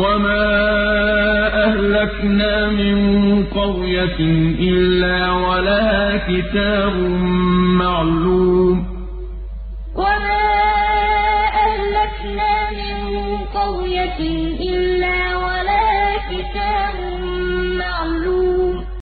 وَمَا أَهْلَكْنَا مِن قَرْيَةٍ إِلَّا وَلَهَا كِتَابٌ مَّعْلُومٌ وَمَا أَهْلَكْنَا مِن قَرْيَةٍ إِلَّا وَلَهَا كِتَابٌ